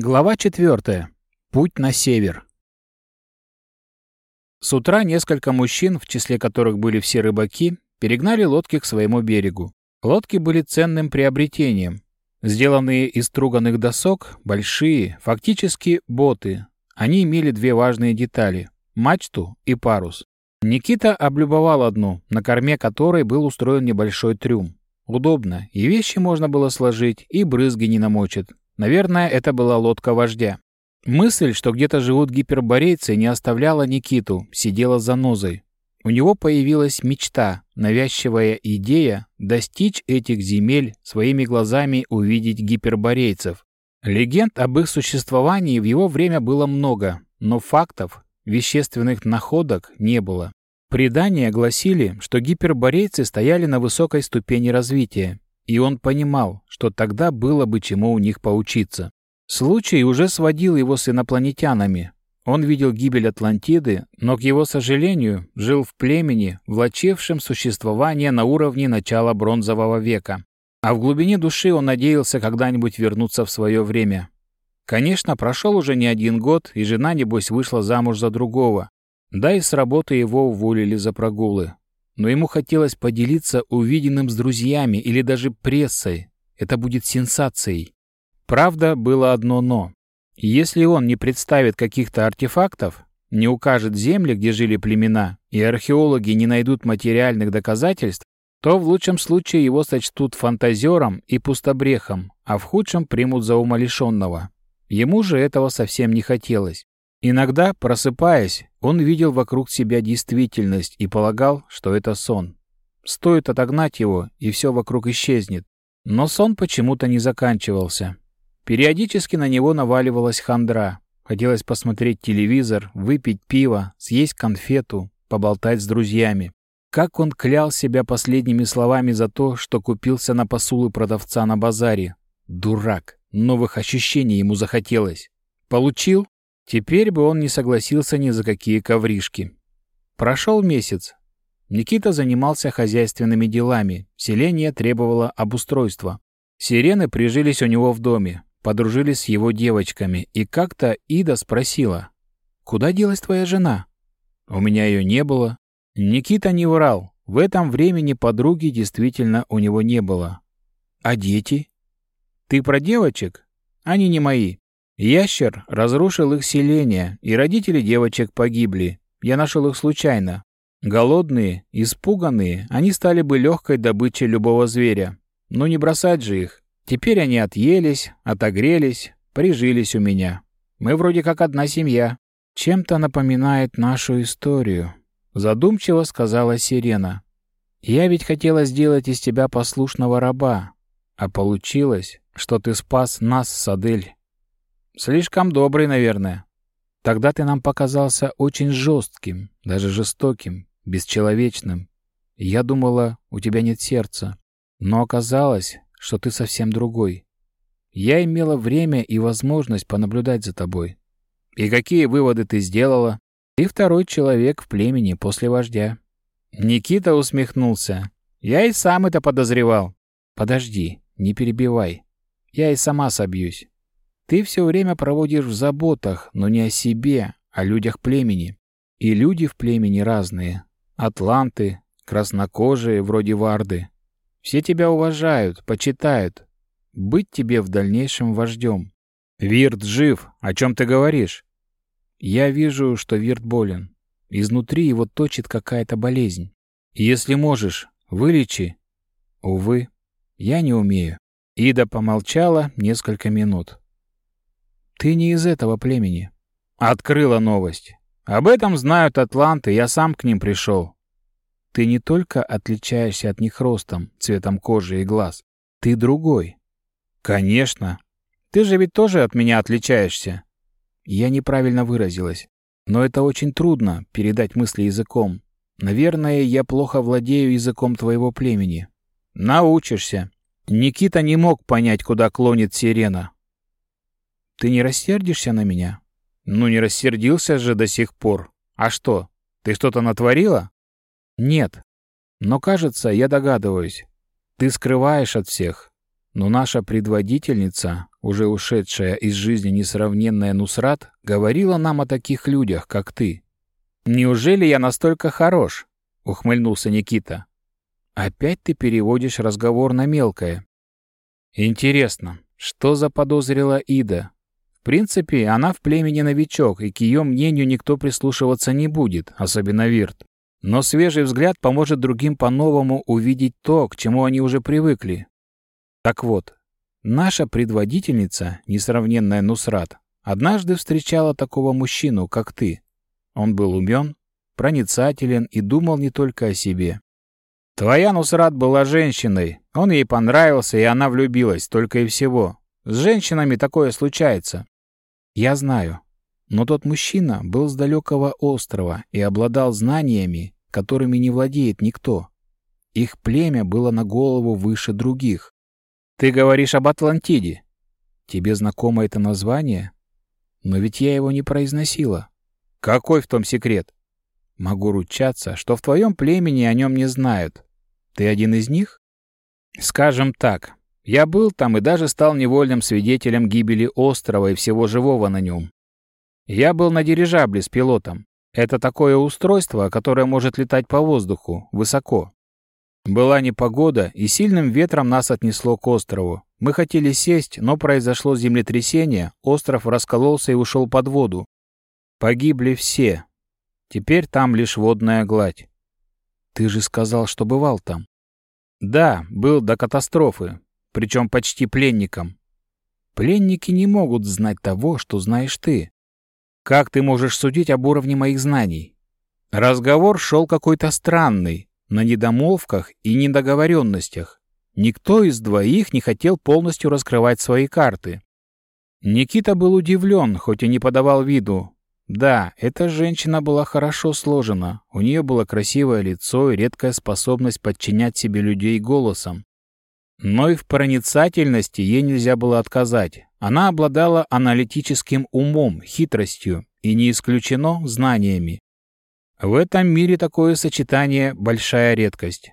Глава 4. Путь на север. С утра несколько мужчин, в числе которых были все рыбаки, перегнали лодки к своему берегу. Лодки были ценным приобретением. Сделанные из струганных досок, большие, фактически боты. Они имели две важные детали – мачту и парус. Никита облюбовал одну, на корме которой был устроен небольшой трюм. Удобно, и вещи можно было сложить, и брызги не намочат. Наверное, это была лодка вождя. Мысль, что где-то живут гиперборейцы, не оставляла Никиту, сидела за нозой. У него появилась мечта, навязчивая идея достичь этих земель, своими глазами увидеть гиперборейцев. Легенд об их существовании в его время было много, но фактов, вещественных находок не было. Предания гласили, что гиперборейцы стояли на высокой ступени развития, и он понимал, что тогда было бы чему у них поучиться. Случай уже сводил его с инопланетянами. Он видел гибель Атлантиды, но, к его сожалению, жил в племени, влачевшем существование на уровне начала Бронзового века. А в глубине души он надеялся когда-нибудь вернуться в свое время. Конечно, прошел уже не один год, и жена, небось, вышла замуж за другого. Да и с работы его уволили за прогулы но ему хотелось поделиться увиденным с друзьями или даже прессой. Это будет сенсацией. Правда, было одно «но». Если он не представит каких-то артефактов, не укажет земли, где жили племена, и археологи не найдут материальных доказательств, то в лучшем случае его сочтут фантазером и пустобрехом, а в худшем примут за умалишенного. Ему же этого совсем не хотелось. Иногда, просыпаясь, он видел вокруг себя действительность и полагал, что это сон. Стоит отогнать его, и все вокруг исчезнет. Но сон почему-то не заканчивался. Периодически на него наваливалась хандра. Хотелось посмотреть телевизор, выпить пиво, съесть конфету, поболтать с друзьями. Как он клял себя последними словами за то, что купился на посулы продавца на базаре. Дурак. Новых ощущений ему захотелось. Получил Теперь бы он не согласился ни за какие ковришки. Прошел месяц. Никита занимался хозяйственными делами. Селение требовало обустройства. Сирены прижились у него в доме, подружились с его девочками, и как-то Ида спросила, «Куда делась твоя жена?» «У меня ее не было». Никита не врал. В этом времени подруги действительно у него не было. «А дети?» «Ты про девочек? Они не мои. Ящер разрушил их селение, и родители девочек погибли. Я нашел их случайно. Голодные, испуганные, они стали бы легкой добычей любого зверя. Но не бросать же их. Теперь они отъелись, отогрелись, прижились у меня. Мы вроде как одна семья. Чем-то напоминает нашу историю. Задумчиво сказала Сирена. Я ведь хотела сделать из тебя послушного раба. А получилось, что ты спас нас с Адель. Слишком добрый, наверное. Тогда ты нам показался очень жестким, даже жестоким, бесчеловечным. Я думала, у тебя нет сердца. Но оказалось, что ты совсем другой. Я имела время и возможность понаблюдать за тобой. И какие выводы ты сделала? Ты второй человек в племени после вождя. Никита усмехнулся. Я и сам это подозревал. Подожди, не перебивай. Я и сама собьюсь. Ты все время проводишь в заботах, но не о себе, а о людях племени. И люди в племени разные. Атланты, краснокожие, вроде Варды. Все тебя уважают, почитают. Быть тебе в дальнейшем вождем. Вирт жив. О чем ты говоришь? Я вижу, что Вирт болен. Изнутри его точит какая-то болезнь. Если можешь, вылечи. Увы, я не умею. Ида помолчала несколько минут. Ты не из этого племени. Открыла новость. Об этом знают атланты, я сам к ним пришел. Ты не только отличаешься от них ростом, цветом кожи и глаз. Ты другой. Конечно. Ты же ведь тоже от меня отличаешься. Я неправильно выразилась. Но это очень трудно передать мысли языком. Наверное, я плохо владею языком твоего племени. Научишься. Никита не мог понять, куда клонит сирена. Ты не рассердишься на меня? Ну, не рассердился же до сих пор. А что, ты что-то натворила? Нет. Но, кажется, я догадываюсь. Ты скрываешь от всех. Но наша предводительница, уже ушедшая из жизни несравненная Нусрат, говорила нам о таких людях, как ты. «Неужели я настолько хорош?» — ухмыльнулся Никита. «Опять ты переводишь разговор на мелкое». «Интересно, что заподозрила Ида? Принципе, она в племени новичок, и к ее мнению никто прислушиваться не будет, особенно Вирт. Но свежий взгляд поможет другим по-новому увидеть то, к чему они уже привыкли. Так вот, наша предводительница, несравненная Нусрат, однажды встречала такого мужчину, как ты. Он был умен, проницателен и думал не только о себе. Твоя Нусрат была женщиной, он ей понравился, и она влюбилась, только и всего. С женщинами такое случается. Я знаю, но тот мужчина был с далекого острова и обладал знаниями, которыми не владеет никто. Их племя было на голову выше других. Ты говоришь об Атлантиде. Тебе знакомо это название? Но ведь я его не произносила. Какой в том секрет? Могу ручаться, что в твоем племени о нем не знают. Ты один из них? Скажем так, я был там и даже стал невольным свидетелем гибели острова и всего живого на нем. Я был на дирижабле с пилотом. Это такое устройство, которое может летать по воздуху, высоко. Была непогода, и сильным ветром нас отнесло к острову. Мы хотели сесть, но произошло землетрясение, остров раскололся и ушел под воду. Погибли все. Теперь там лишь водная гладь. Ты же сказал, что бывал там. Да, был до катастрофы, причем почти пленником. Пленники не могут знать того, что знаешь ты. Как ты можешь судить об уровне моих знаний? Разговор шел какой-то странный, на недомолвках и недоговоренностях. Никто из двоих не хотел полностью раскрывать свои карты. Никита был удивлен, хоть и не подавал виду. Да, эта женщина была хорошо сложена, у нее было красивое лицо и редкая способность подчинять себе людей голосом. Но и в проницательности ей нельзя было отказать. Она обладала аналитическим умом, хитростью и, не исключено, знаниями. В этом мире такое сочетание – большая редкость.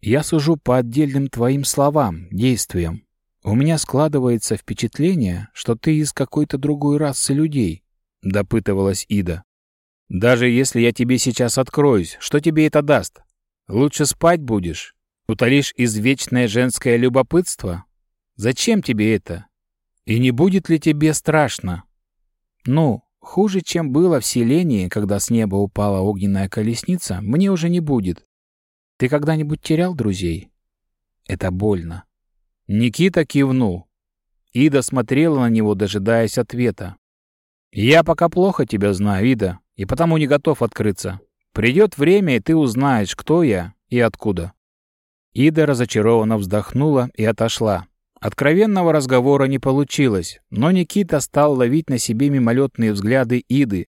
Я сужу по отдельным твоим словам, действиям. У меня складывается впечатление, что ты из какой-то другой расы людей, — допытывалась Ида. Даже если я тебе сейчас откроюсь, что тебе это даст? Лучше спать будешь? Утолишь извечное женское любопытство? Зачем тебе это? И не будет ли тебе страшно? Ну, хуже, чем было в селении, когда с неба упала огненная колесница, мне уже не будет. Ты когда-нибудь терял друзей? Это больно. Никита кивнул. Ида смотрела на него, дожидаясь ответа. «Я пока плохо тебя знаю, Ида, и потому не готов открыться. Придет время, и ты узнаешь, кто я и откуда». Ида разочарованно вздохнула и отошла. Откровенного разговора не получилось, но Никита стал ловить на себе мимолетные взгляды Иды.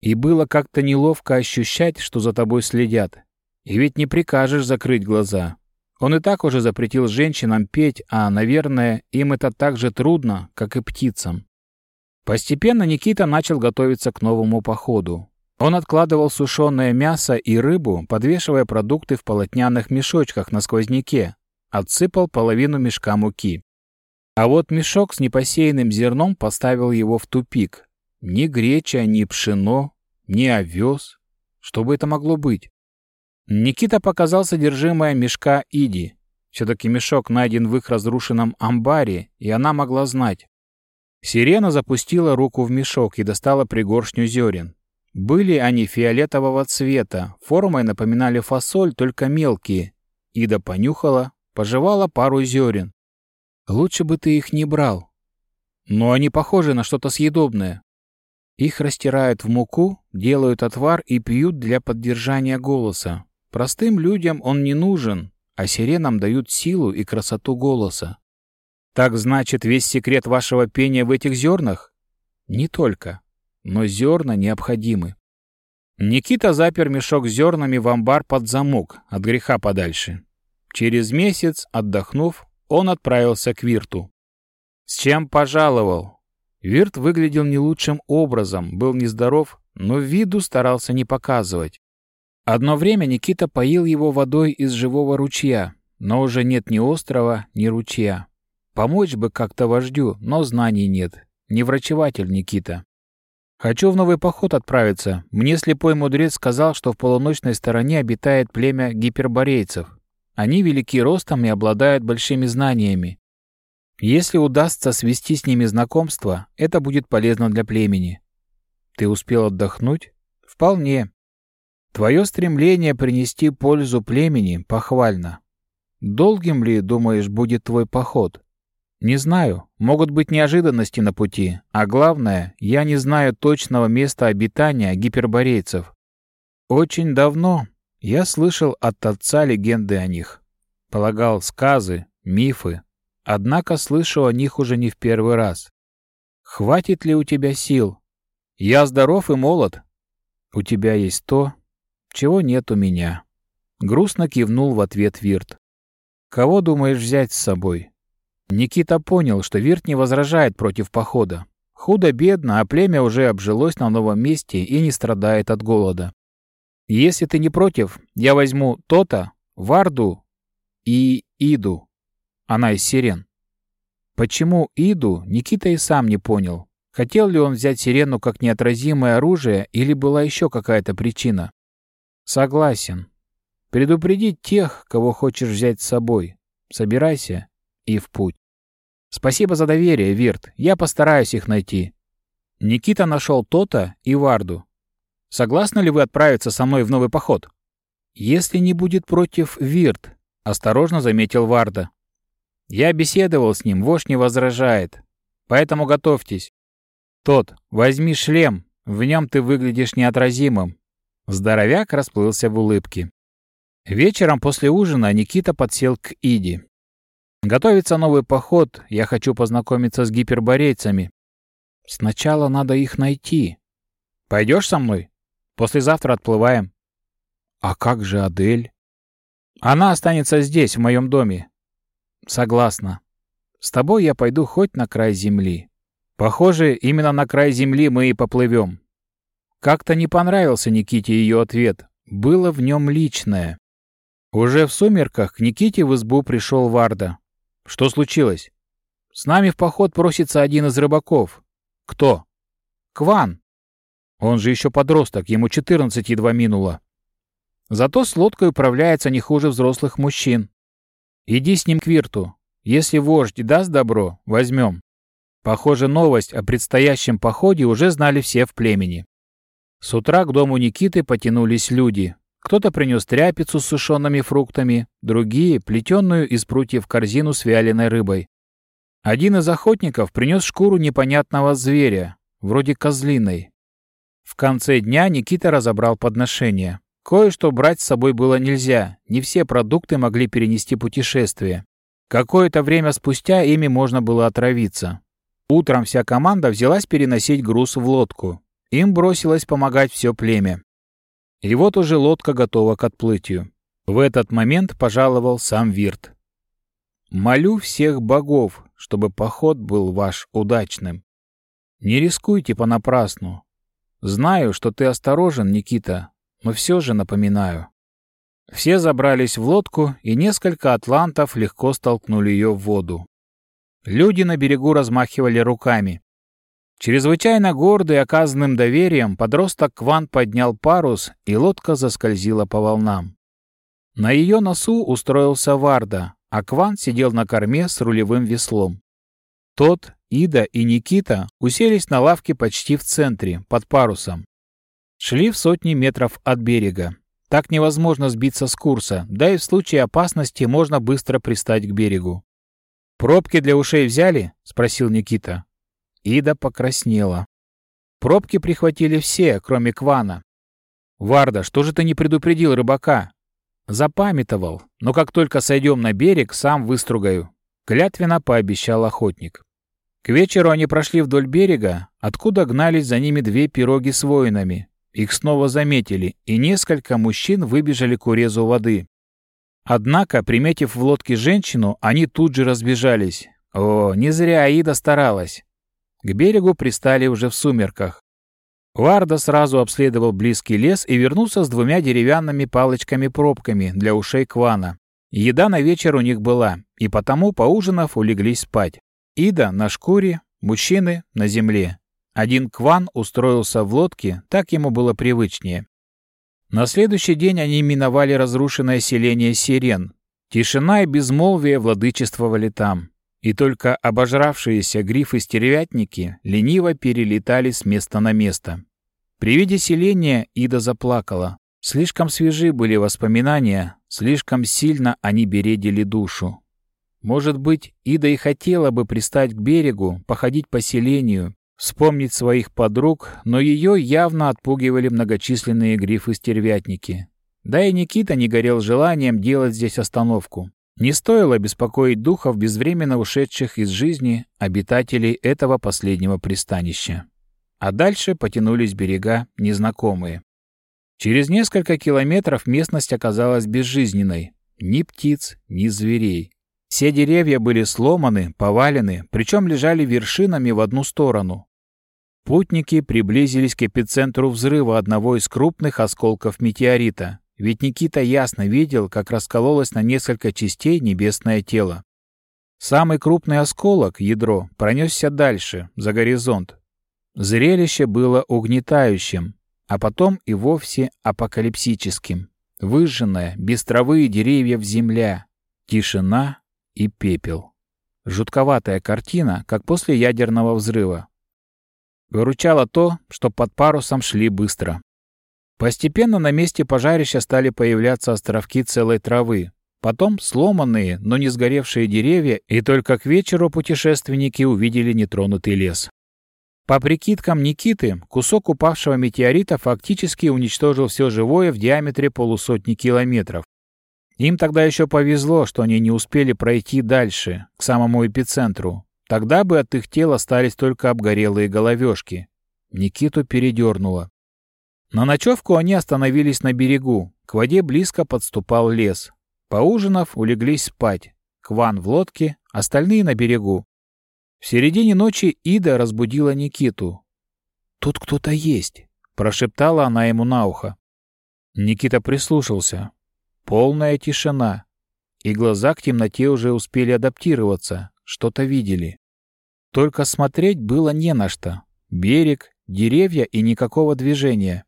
И было как-то неловко ощущать, что за тобой следят. И ведь не прикажешь закрыть глаза. Он и так уже запретил женщинам петь, а, наверное, им это так же трудно, как и птицам. Постепенно Никита начал готовиться к новому походу. Он откладывал сушеное мясо и рыбу, подвешивая продукты в полотняных мешочках на сквозняке, отсыпал половину мешка муки. А вот мешок с непосеянным зерном поставил его в тупик. Ни греча, ни пшено, ни овес. Что бы это могло быть? Никита показал содержимое мешка Иди. Все-таки мешок найден в их разрушенном амбаре, и она могла знать. Сирена запустила руку в мешок и достала пригоршню зерен. Были они фиолетового цвета, формой напоминали фасоль, только мелкие. Ида понюхала, пожевала пару зерен. Лучше бы ты их не брал. Но они похожи на что-то съедобное. Их растирают в муку, делают отвар и пьют для поддержания голоса. Простым людям он не нужен, а сиренам дают силу и красоту голоса. Так значит, весь секрет вашего пения в этих зернах? Не только, но зерна необходимы. Никита запер мешок с зернами в амбар под замок, от греха подальше. Через месяц, отдохнув, он отправился к Вирту. С чем пожаловал? Вирт выглядел не лучшим образом, был нездоров, но виду старался не показывать. Одно время Никита поил его водой из живого ручья, но уже нет ни острова, ни ручья. Помочь бы как-то вождю, но знаний нет. Не врачеватель, Никита. Хочу в новый поход отправиться. Мне слепой мудрец сказал, что в полуночной стороне обитает племя гиперборейцев. Они велики ростом и обладают большими знаниями. Если удастся свести с ними знакомство, это будет полезно для племени. Ты успел отдохнуть? Вполне. Твое стремление принести пользу племени похвально. Долгим ли, думаешь, будет твой поход? Не знаю, могут быть неожиданности на пути, а главное, я не знаю точного места обитания гиперборейцев. Очень давно я слышал от отца легенды о них. Полагал сказы, мифы, однако слышу о них уже не в первый раз. Хватит ли у тебя сил? Я здоров и молод. У тебя есть то, чего нет у меня. Грустно кивнул в ответ Вирт. Кого думаешь взять с собой? Никита понял, что Вирт не возражает против похода. Худо-бедно, а племя уже обжилось на новом месте и не страдает от голода. Если ты не против, я возьму то-то, Варду и Иду. Она из сирен. Почему Иду, Никита и сам не понял. Хотел ли он взять сирену как неотразимое оружие или была еще какая-то причина? Согласен. Предупредить тех, кого хочешь взять с собой. Собирайся и в путь. Спасибо за доверие, Вирт. Я постараюсь их найти. Никита нашел Тота и Варду. Согласны ли вы отправиться со мной в новый поход? Если не будет против Вирт, осторожно заметил Варда. Я беседовал с ним, вождь не возражает. Поэтому готовьтесь. Тот, возьми шлем, в нем ты выглядишь неотразимым. Здоровяк расплылся в улыбке. Вечером после ужина Никита подсел к Иди. Готовится новый поход, я хочу познакомиться с гиперборейцами. Сначала надо их найти. Пойдешь со мной? Послезавтра отплываем. А как же Адель? Она останется здесь, в моем доме. Согласна. С тобой я пойду хоть на край земли. Похоже, именно на край земли мы и поплывем. Как-то не понравился Никите ее ответ. Было в нем личное. Уже в сумерках к Никите в избу пришел Варда. Что случилось? С нами в поход просится один из рыбаков. Кто? Кван. Он же еще подросток, ему 14 едва минуло. Зато с лодкой управляется не хуже взрослых мужчин. Иди с ним к Вирту. Если вождь даст добро, возьмем. Похоже, новость о предстоящем походе уже знали все в племени. С утра к дому Никиты потянулись люди. Кто-то принес тряпицу с сушеными фруктами, другие — плетенную из прутьев корзину с вяленой рыбой. Один из охотников принес шкуру непонятного зверя, вроде козлиной. В конце дня Никита разобрал подношение. Кое-что брать с собой было нельзя, не все продукты могли перенести путешествие. Какое-то время спустя ими можно было отравиться. Утром вся команда взялась переносить груз в лодку. Им бросилось помогать все племя. И вот уже лодка готова к отплытию. В этот момент пожаловал сам Вирт. «Молю всех богов, чтобы поход был ваш удачным. Не рискуйте понапрасну. Знаю, что ты осторожен, Никита, но все же напоминаю». Все забрались в лодку, и несколько атлантов легко столкнули ее в воду. Люди на берегу размахивали руками. Чрезвычайно гордый оказанным доверием, подросток Кван поднял парус, и лодка заскользила по волнам. На ее носу устроился Варда, а Кван сидел на корме с рулевым веслом. Тот, Ида и Никита уселись на лавке почти в центре, под парусом. Шли в сотни метров от берега. Так невозможно сбиться с курса, да и в случае опасности можно быстро пристать к берегу. «Пробки для ушей взяли?» — спросил Никита. Ида покраснела. Пробки прихватили все, кроме Квана. «Варда, что же ты не предупредил рыбака?» «Запамятовал, но как только сойдем на берег, сам выстругаю», — клятвенно пообещал охотник. К вечеру они прошли вдоль берега, откуда гнались за ними две пироги с воинами. Их снова заметили, и несколько мужчин выбежали к урезу воды. Однако, приметив в лодке женщину, они тут же разбежались. О, не зря Аида старалась. К берегу пристали уже в сумерках. Варда сразу обследовал близкий лес и вернулся с двумя деревянными палочками-пробками для ушей Квана. Еда на вечер у них была, и потому, поужинав, улеглись спать. Ида на шкуре, мужчины на земле. Один Кван устроился в лодке, так ему было привычнее. На следующий день они миновали разрушенное селение Сирен. Тишина и безмолвие владычествовали там. И только обожравшиеся грифы-стервятники лениво перелетали с места на место. При виде селения Ида заплакала. Слишком свежи были воспоминания, слишком сильно они бередили душу. Может быть, Ида и хотела бы пристать к берегу, походить по селению, вспомнить своих подруг, но ее явно отпугивали многочисленные грифы-стервятники. Да и Никита не горел желанием делать здесь остановку. Не стоило беспокоить духов безвременно ушедших из жизни обитателей этого последнего пристанища. А дальше потянулись берега незнакомые. Через несколько километров местность оказалась безжизненной. Ни птиц, ни зверей. Все деревья были сломаны, повалены, причем лежали вершинами в одну сторону. Путники приблизились к эпицентру взрыва одного из крупных осколков метеорита, ведь Никита ясно видел, как раскололось на несколько частей небесное тело. Самый крупный осколок, ядро, пронесся дальше, за горизонт. Зрелище было угнетающим, а потом и вовсе апокалипсическим. Выжженная, без травы и деревьев земля, тишина и пепел. Жутковатая картина, как после ядерного взрыва. Выручало то, что под парусом шли быстро. Постепенно на месте пожарища стали появляться островки целой травы. Потом сломанные, но не сгоревшие деревья, и только к вечеру путешественники увидели нетронутый лес. По прикидкам Никиты, кусок упавшего метеорита фактически уничтожил все живое в диаметре полусотни километров. Им тогда еще повезло, что они не успели пройти дальше, к самому эпицентру, Тогда бы от их тел остались только обгорелые головешки. Никиту передернуло. На ночевку они остановились на берегу. К воде близко подступал лес. Поужинав, улеглись спать. Кван в лодке, остальные на берегу. В середине ночи Ида разбудила Никиту. «Тут кто-то есть», — прошептала она ему на ухо. Никита прислушался. Полная тишина. И глаза к темноте уже успели адаптироваться, что-то видели. Только смотреть было не на что. Берег, деревья и никакого движения.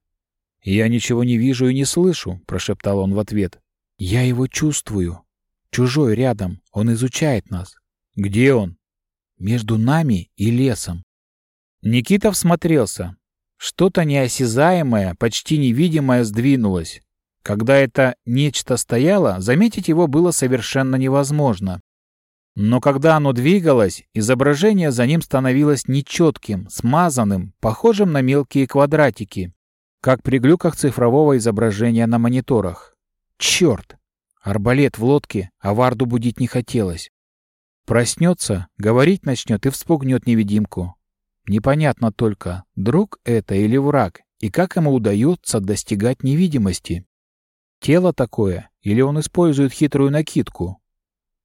«Я ничего не вижу и не слышу», — прошептал он в ответ. «Я его чувствую. Чужой рядом. Он изучает нас». «Где он?» «Между нами и лесом». Никита всмотрелся. Что-то неосязаемое, почти невидимое сдвинулось. Когда это нечто стояло, заметить его было совершенно невозможно. Но когда оно двигалось, изображение за ним становилось нечетким, смазанным, похожим на мелкие квадратики, как при глюках цифрового изображения на мониторах. Черт! Арбалет в лодке, а Варду будить не хотелось. Проснется, говорить начнет и вспугнет невидимку. Непонятно только, друг это или враг, и как ему удается достигать невидимости. Тело такое, или он использует хитрую накидку,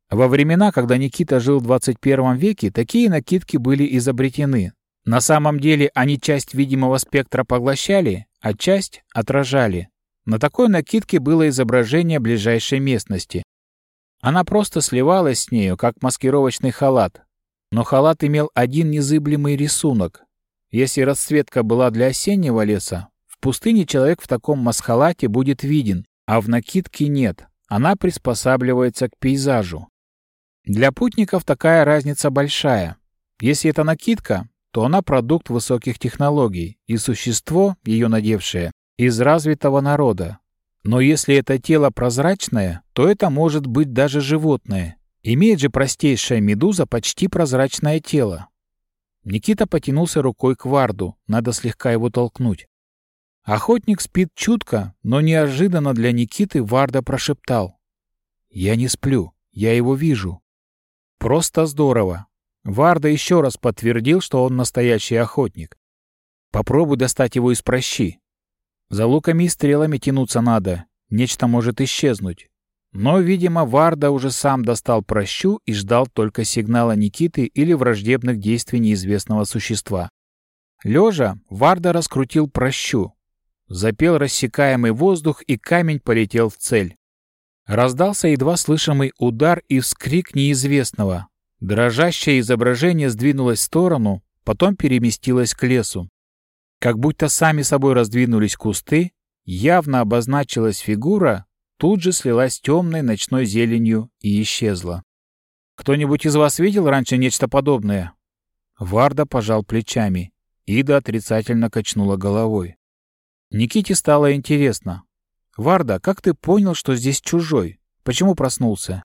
во времена, когда Никита жил в 21 веке, такие накидки были изобретены. На самом деле они часть видимого спектра поглощали, а часть отражали. На такой накидке было изображение ближайшей местности. Она просто сливалась с нею, как маскировочный халат. Но халат имел один незыблемый рисунок. Если расцветка была для осеннего леса, в пустыне человек в таком масхалате будет виден, а в накидке нет. Она приспосабливается к пейзажу. Для путников такая разница большая. Если это накидка, то она продукт высоких технологий, и существо, ее надевшее, из развитого народа. Но если это тело прозрачное, то это может быть даже животное. Имеет же простейшая медуза почти прозрачное тело. Никита потянулся рукой к Варду, надо слегка его толкнуть. Охотник спит чутко, но неожиданно для Никиты Варда прошептал. «Я не сплю, я его вижу». Просто здорово. Варда еще раз подтвердил, что он настоящий охотник. Попробуй достать его из прощи. За луками и стрелами тянуться надо. Нечто может исчезнуть. Но, видимо, Варда уже сам достал прощу и ждал только сигнала Никиты или враждебных действий неизвестного существа. Лежа, Варда раскрутил прощу. Запел рассекаемый воздух, и камень полетел в цель. Раздался едва слышимый удар и вскрик неизвестного. Дрожащее изображение сдвинулось в сторону, потом переместилось к лесу. Как будто сами собой раздвинулись кусты, явно обозначилась фигура, тут же слилась темной ночной зеленью и исчезла. «Кто-нибудь из вас видел раньше нечто подобное?» Варда пожал плечами. Ида отрицательно качнула головой. Никите стало интересно. «Варда, как ты понял, что здесь чужой? Почему проснулся?»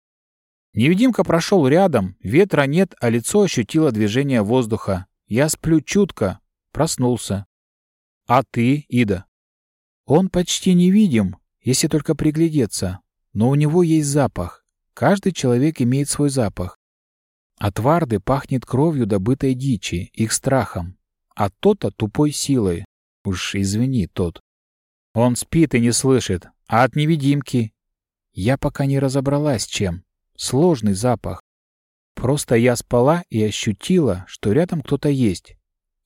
Невидимка прошел рядом, ветра нет, а лицо ощутило движение воздуха. Я сплю чутко. Проснулся. «А ты, Ида?» «Он почти невидим, если только приглядеться. Но у него есть запах. Каждый человек имеет свой запах. От Варды пахнет кровью добытой дичи, их страхом. А то-то тупой силой. Уж извини, тот. Он спит и не слышит. А от невидимки? Я пока не разобралась, чем. Сложный запах. Просто я спала и ощутила, что рядом кто-то есть.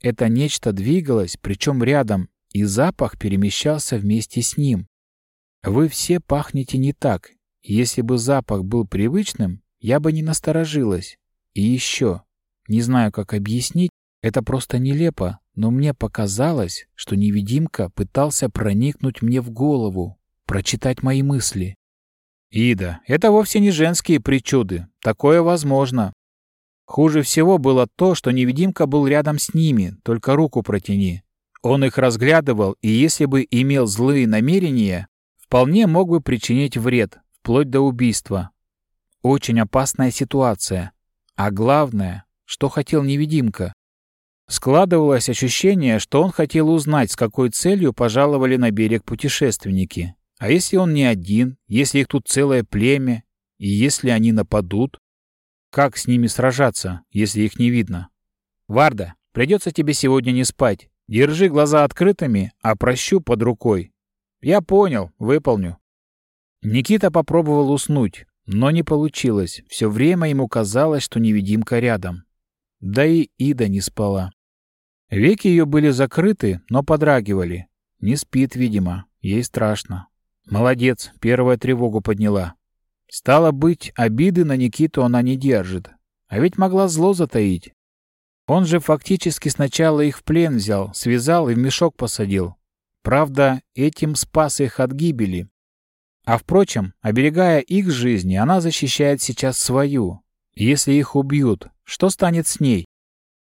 Это нечто двигалось, причем рядом, и запах перемещался вместе с ним. Вы все пахнете не так. Если бы запах был привычным, я бы не насторожилась. И еще, не знаю, как объяснить, это просто нелепо, но мне показалось, что невидимка пытался проникнуть мне в голову, прочитать мои мысли. «Ида, это вовсе не женские причуды. Такое возможно. Хуже всего было то, что невидимка был рядом с ними, только руку протяни. Он их разглядывал, и если бы имел злые намерения, вполне мог бы причинить вред, вплоть до убийства. Очень опасная ситуация. А главное, что хотел невидимка. Складывалось ощущение, что он хотел узнать, с какой целью пожаловали на берег путешественники. А если он не один, если их тут целое племя, и если они нападут? Как с ними сражаться, если их не видно? Варда, придется тебе сегодня не спать. Держи глаза открытыми, а прощу под рукой. Я понял, выполню. Никита попробовал уснуть, но не получилось. Все время ему казалось, что невидимка рядом. Да и Ида не спала. Веки ее были закрыты, но подрагивали. Не спит, видимо. Ей страшно. Молодец, первая тревогу подняла. Стало быть, обиды на Никиту она не держит. А ведь могла зло затаить. Он же фактически сначала их в плен взял, связал и в мешок посадил. Правда, этим спас их от гибели. А впрочем, оберегая их жизни, она защищает сейчас свою. Если их убьют, что станет с ней?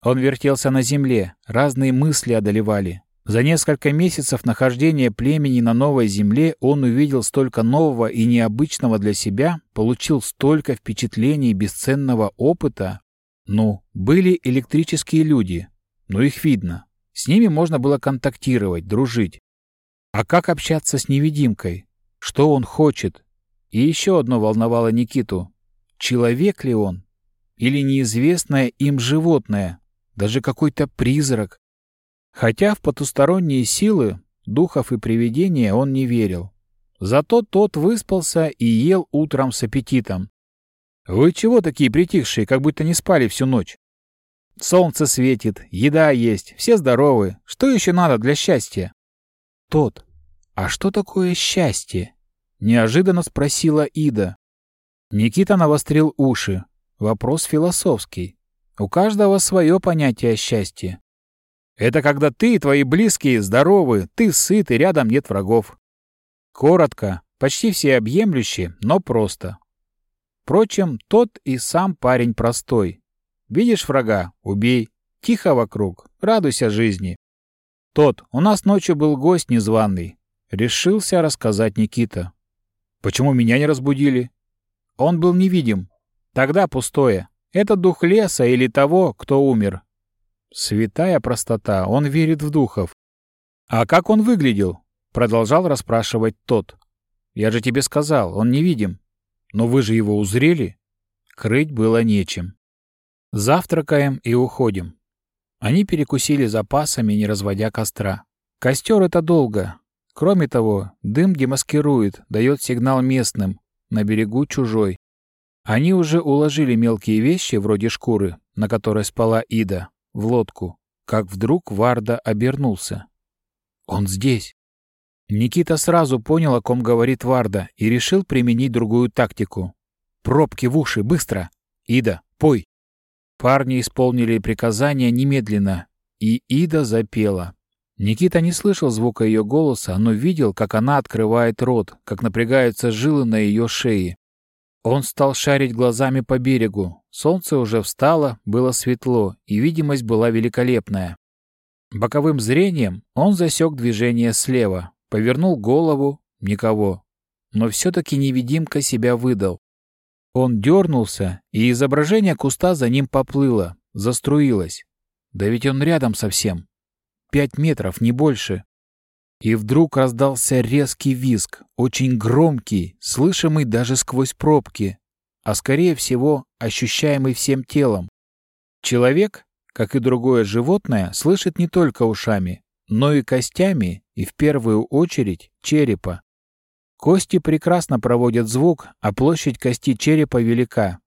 Он вертелся на земле, разные мысли одолевали. За несколько месяцев нахождения племени на новой земле он увидел столько нового и необычного для себя, получил столько впечатлений и бесценного опыта. Ну, были электрические люди, но их видно. С ними можно было контактировать, дружить. А как общаться с невидимкой? Что он хочет? И еще одно волновало Никиту. Человек ли он? Или неизвестное им животное? Даже какой-то призрак? Хотя в потусторонние силы, духов и привидения он не верил. Зато тот выспался и ел утром с аппетитом. «Вы чего такие притихшие, как будто не спали всю ночь?» «Солнце светит, еда есть, все здоровы. Что еще надо для счастья?» «Тот, а что такое счастье?» — неожиданно спросила Ида. Никита навострил уши. Вопрос философский. У каждого свое понятие о счастье. Это когда ты и твои близкие здоровы, ты сыт и рядом нет врагов. Коротко, почти всеобъемлюще, но просто. Впрочем, тот и сам парень простой. Видишь врага — убей. Тихо вокруг, радуйся жизни. Тот, у нас ночью был гость незваный. Решился рассказать Никита. Почему меня не разбудили? Он был невидим. Тогда пустое. Это дух леса или того, кто умер. Святая простота, он верит в духов. А как он выглядел? Продолжал расспрашивать тот. Я же тебе сказал, он невидим. Но вы же его узрели? Крыть было нечем. Завтракаем и уходим. Они перекусили запасами, не разводя костра. Костер — это долго. Кроме того, дым демаскирует, дает сигнал местным. На берегу чужой. Они уже уложили мелкие вещи, вроде шкуры, на которой спала Ида, в лодку, как вдруг Варда обернулся. «Он здесь!» Никита сразу понял, о ком говорит Варда, и решил применить другую тактику. «Пробки в уши, быстро! Ида, пой!» Парни исполнили приказание немедленно, и Ида запела. Никита не слышал звука ее голоса, но видел, как она открывает рот, как напрягаются жилы на ее шее. Он стал шарить глазами по берегу. Солнце уже встало, было светло, и видимость была великолепная. Боковым зрением он засек движение слева, повернул голову — никого. Но все-таки невидимка себя выдал. Он дернулся, и изображение куста за ним поплыло, заструилось. Да ведь он рядом совсем. Пять метров, не больше. И вдруг раздался резкий визг, очень громкий, слышимый даже сквозь пробки, а скорее всего ощущаемый всем телом. Человек, как и другое животное, слышит не только ушами, но и костями и в первую очередь черепа. Кости прекрасно проводят звук, а площадь кости черепа велика.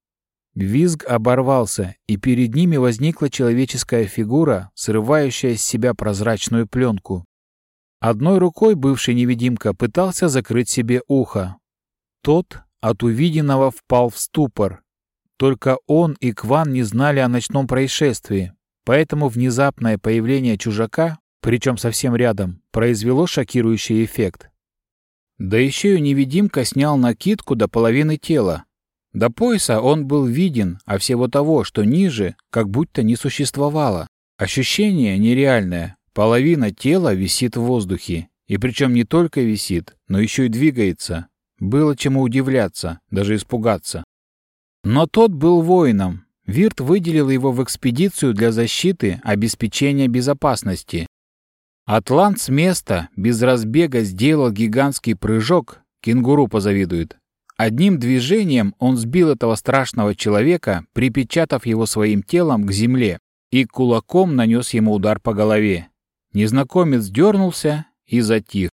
Визг оборвался, и перед ними возникла человеческая фигура, срывающая с себя прозрачную пленку. Одной рукой бывший невидимка пытался закрыть себе ухо. Тот от увиденного впал в ступор. Только он и Кван не знали о ночном происшествии, поэтому внезапное появление чужака, причем совсем рядом, произвело шокирующий эффект. Да еще и невидимка снял накидку до половины тела. До пояса он был виден, а всего того, что ниже, как будто не существовало. Ощущение нереальное, Половина тела висит в воздухе, и причем не только висит, но еще и двигается. Было чему удивляться, даже испугаться. Но тот был воином. Вирт выделил его в экспедицию для защиты, обеспечения безопасности. Атлант с места, без разбега, сделал гигантский прыжок, кенгуру позавидует. Одним движением он сбил этого страшного человека, припечатав его своим телом к земле, и кулаком нанес ему удар по голове. Незнакомец дернулся и затих.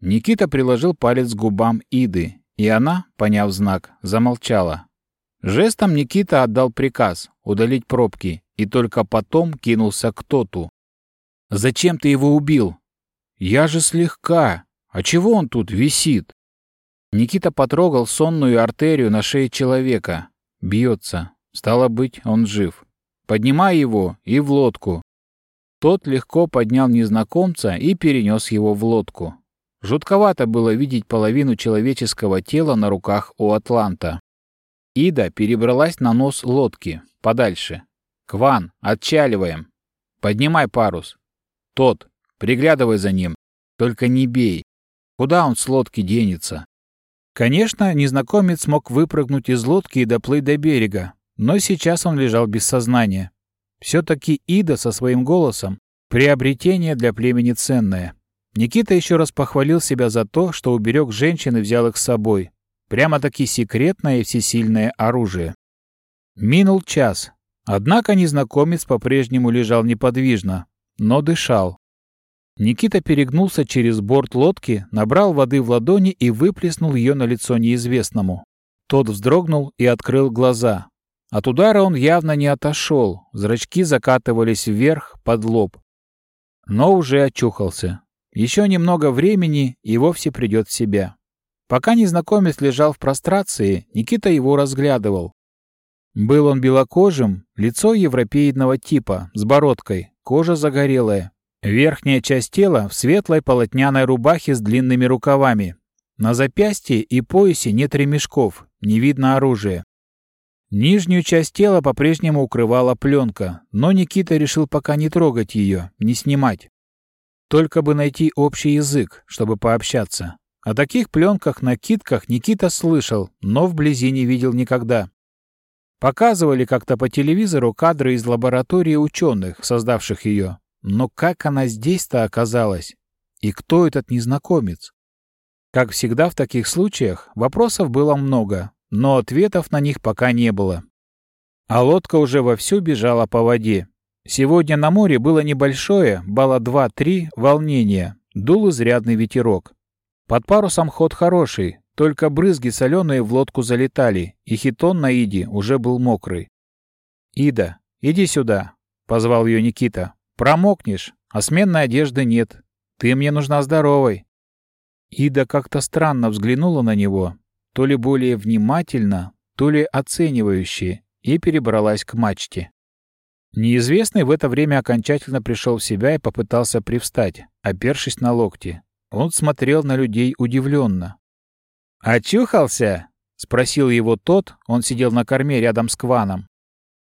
Никита приложил палец к губам Иды, и она, поняв знак, замолчала. Жестом Никита отдал приказ удалить пробки и только потом кинулся к Тоту. «Зачем ты его убил?» «Я же слегка. А чего он тут висит?» Никита потрогал сонную артерию на шее человека. Бьется. Стало быть, он жив. Поднимай его и в лодку. Тот легко поднял незнакомца и перенес его в лодку. Жутковато было видеть половину человеческого тела на руках у Атланта. Ида перебралась на нос лодки, подальше. «Кван, отчаливаем! Поднимай парус! Тот, приглядывай за ним, только не бей! Куда он с лодки денется?» Конечно, незнакомец мог выпрыгнуть из лодки и доплыть до берега, но сейчас он лежал без сознания. Все-таки Ида со своим голосом — приобретение для племени ценное. Никита еще раз похвалил себя за то, что уберег женщин и взял их с собой. Прямо-таки секретное и всесильное оружие. Минул час. Однако незнакомец по-прежнему лежал неподвижно, но дышал. Никита перегнулся через борт лодки, набрал воды в ладони и выплеснул ее на лицо неизвестному. Тот вздрогнул и открыл глаза. От удара он явно не отошел, зрачки закатывались вверх под лоб. Но уже очухался. Еще немного времени и вовсе придет в себя. Пока незнакомец лежал в прострации, Никита его разглядывал. Был он белокожим, лицо европейного типа, с бородкой, кожа загорелая. Верхняя часть тела в светлой полотняной рубахе с длинными рукавами. На запястье и поясе нет ремешков, не видно оружия. Нижнюю часть тела по-прежнему укрывала пленка, но Никита решил пока не трогать ее, не снимать. Только бы найти общий язык, чтобы пообщаться. О таких пленках-накидках Никита слышал, но вблизи не видел никогда. Показывали как-то по телевизору кадры из лаборатории ученых, создавших ее. Но как она здесь-то оказалась? И кто этот незнакомец? Как всегда в таких случаях, вопросов было много, но ответов на них пока не было. А лодка уже вовсю бежала по воде. Сегодня на море было небольшое, балла 2-3, волнение, дул изрядный ветерок. Под парусом ход хороший, только брызги соленые в лодку залетали, и хитон на Иде уже был мокрый. «Ида, иди сюда», — позвал ее Никита. «Промокнешь, а сменной одежды нет. Ты мне нужна здоровой». Ида как-то странно взглянула на него, то ли более внимательно, то ли оценивающе, и перебралась к мачте. Неизвестный в это время окончательно пришел в себя и попытался привстать, опершись на локти. Он смотрел на людей удивленно. «Очухался?» — спросил его тот, он сидел на корме рядом с Кваном.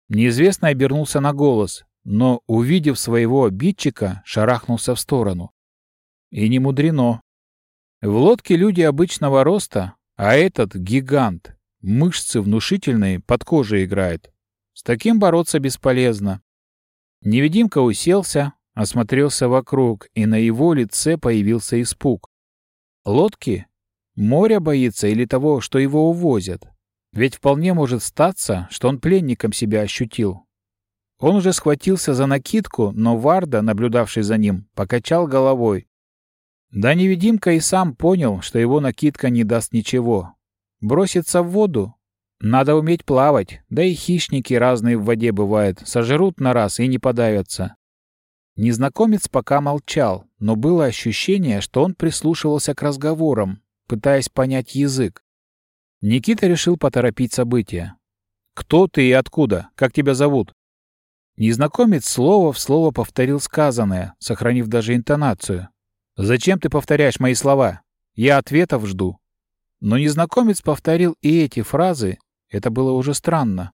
Неизвестный обернулся на голос, но, увидев своего обидчика, шарахнулся в сторону. И не мудрено. В лодке люди обычного роста, а этот — гигант. Мышцы внушительные, под кожей играет. С таким бороться бесполезно. Невидимка уселся, осмотрелся вокруг, и на его лице появился испуг. Лодки? Море боится или того, что его увозят? Ведь вполне может статься, что он пленником себя ощутил. Он уже схватился за накидку, но Варда, наблюдавший за ним, покачал головой. Да невидимка и сам понял, что его накидка не даст ничего. Броситься в воду? Надо уметь плавать, да и хищники разные в воде бывают, сожрут на раз и не подавятся. Незнакомец пока молчал, но было ощущение, что он прислушивался к разговорам, пытаясь понять язык. Никита решил поторопить события. «Кто ты и откуда? Как тебя зовут?» Незнакомец слово в слово повторил сказанное, сохранив даже интонацию. «Зачем ты повторяешь мои слова? Я ответов жду». Но незнакомец повторил и эти фразы, это было уже странно.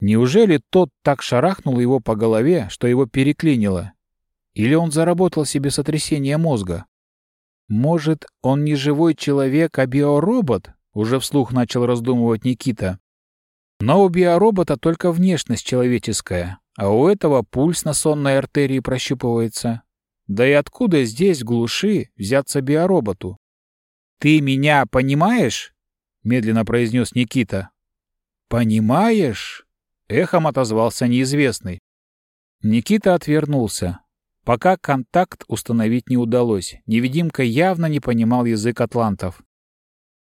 Неужели тот так шарахнул его по голове, что его переклинило? Или он заработал себе сотрясение мозга? Может, он не живой человек, а биоробот? Уже вслух начал раздумывать Никита. Но у биоробота только внешность человеческая, а у этого пульс на сонной артерии прощупывается. Да и откуда здесь, в глуши, взяться биороботу? «Ты меня понимаешь?» — медленно произнес Никита. «Понимаешь?» — эхом отозвался неизвестный. Никита отвернулся. Пока контакт установить не удалось, невидимка явно не понимал язык атлантов.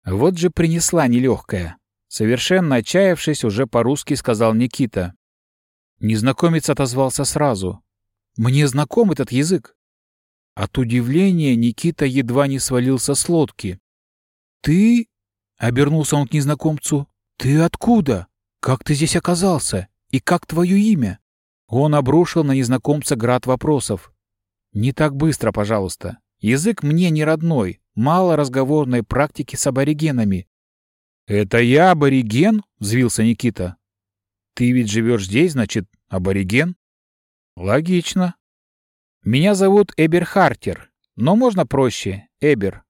Вот же принесла нелегкая. Совершенно отчаявшись, уже по-русски сказал Никита. Незнакомец отозвался сразу. «Мне знаком этот язык». От удивления Никита едва не свалился с лодки. «Ты?» — обернулся он к незнакомцу. «Ты откуда? Как ты здесь оказался? И как твое имя?» Он обрушил на незнакомца град вопросов. «Не так быстро, пожалуйста. Язык мне не родной, мало разговорной практики с аборигенами. «Это я абориген?» — взвился Никита. «Ты ведь живешь здесь, значит, абориген?» «Логично. Меня зовут Эбер Хартер, но можно проще, Эбер.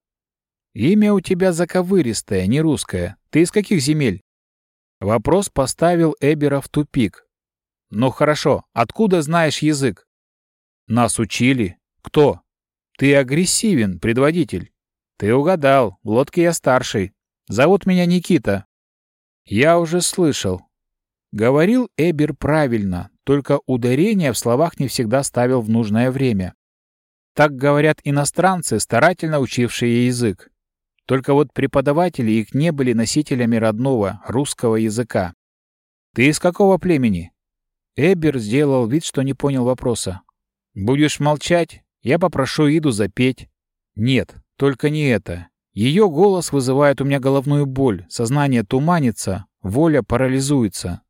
Имя у тебя заковыристое, не русское. Ты из каких земель?» Вопрос поставил Эбера в тупик. «Ну хорошо, откуда знаешь язык?» «Нас учили. Кто?» «Ты агрессивен, предводитель. «Ты угадал. В лодке я старший. Зовут меня Никита». «Я уже слышал». Говорил Эбер правильно, только ударение в словах не всегда ставил в нужное время. Так говорят иностранцы, старательно учившие язык. Только вот преподаватели их не были носителями родного, русского языка. «Ты из какого племени?» Эбер сделал вид, что не понял вопроса. «Будешь молчать? Я попрошу Иду запеть». «Нет, только не это. Ее голос вызывает у меня головную боль, сознание туманится, воля парализуется.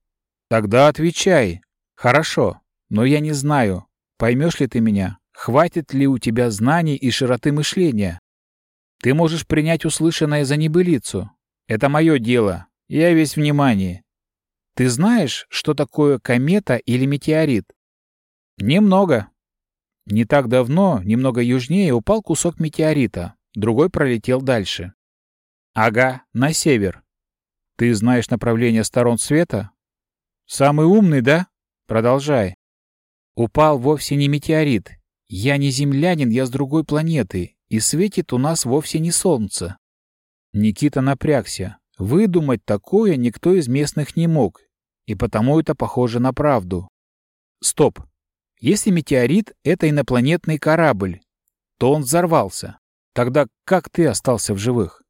Тогда отвечай. Хорошо, но я не знаю, поймешь ли ты меня, хватит ли у тебя знаний и широты мышления. Ты можешь принять услышанное за небылицу. Это мое дело, я весь внимание. Ты знаешь, что такое комета или метеорит? Немного. Не так давно, немного южнее, упал кусок метеорита другой пролетел дальше. Ага, на север. Ты знаешь направление сторон света? Самый умный, да? Продолжай. Упал вовсе не метеорит. Я не землянин, я с другой планеты, и светит у нас вовсе не солнце. Никита напрягся. Выдумать такое никто из местных не мог, и потому это похоже на правду. Стоп. Если метеорит — это инопланетный корабль, то он взорвался. Тогда как ты остался в живых?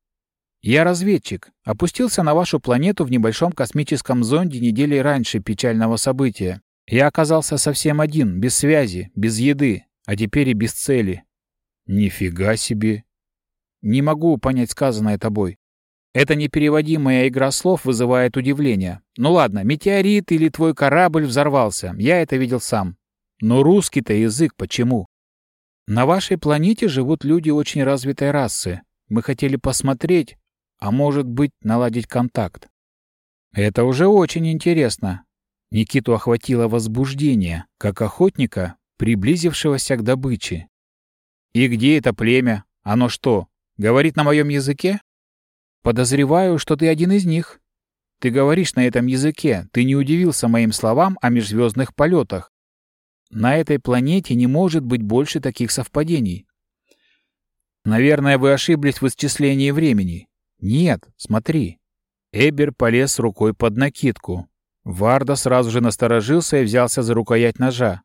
Я разведчик. Опустился на вашу планету в небольшом космическом зонде недели раньше печального события. Я оказался совсем один, без связи, без еды, а теперь и без цели. Нифига себе. Не могу понять сказанное тобой. Эта непереводимая игра слов вызывает удивление. Ну ладно, метеорит или твой корабль взорвался. Я это видел сам. Но русский-то язык почему? На вашей планете живут люди очень развитой расы. Мы хотели посмотреть, а может быть, наладить контакт. Это уже очень интересно. Никиту охватило возбуждение, как охотника, приблизившегося к добыче. И где это племя? Оно что, говорит на моем языке? Подозреваю, что ты один из них. Ты говоришь на этом языке, ты не удивился моим словам о межзвездных полетах. На этой планете не может быть больше таких совпадений. Наверное, вы ошиблись в исчислении времени. Нет, смотри. Эбер полез рукой под накидку. Варда сразу же насторожился и взялся за рукоять ножа.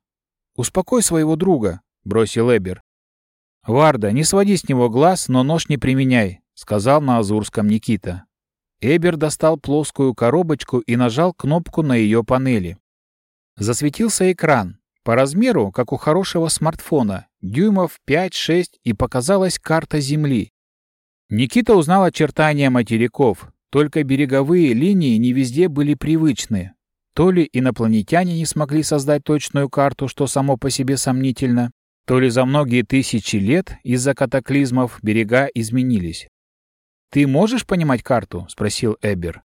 «Успокой своего друга», — бросил Эбер. «Варда, не своди с него глаз, но нож не применяй. — сказал на азурском Никита. Эбер достал плоскую коробочку и нажал кнопку на ее панели. Засветился экран. По размеру, как у хорошего смартфона, дюймов 5-6 и показалась карта Земли. Никита узнал очертания материков, только береговые линии не везде были привычны. То ли инопланетяне не смогли создать точную карту, что само по себе сомнительно, то ли за многие тысячи лет из-за катаклизмов берега изменились. «Ты можешь понимать карту?» — спросил Эбер.